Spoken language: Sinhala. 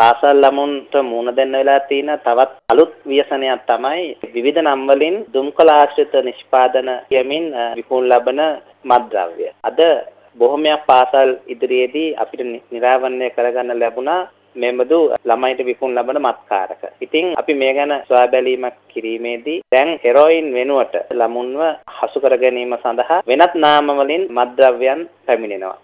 පාසල් ළමුන්ට මුණ දෙන්න වෙලා තියෙන තවත් අලුත් ව්‍යසනයක් තමයි විවිධ නම් වලින් දුම්කල ආශ්‍රිත නිෂ්පාදන යමින් විකුණු ලබන මත්ද්‍රව්‍ය. අද බොහොමයක් පාසල් ඉදිරියේදී අපිට නිරාවරණය කරගන්න ලැබුණා මෙබඳු ළමයිට විකුණු ලබන මත්කාරක. ඉතින් අපි මේ ගැන සොයා බැලීමක් කිරීමේදී දැන් හෙරොයින් වෙනුවට ළමුන්ව හසු කර ගැනීම සඳහා වෙනත් නාම වලින් මත්ද්‍රව්‍යයන් පැමිණෙනවා.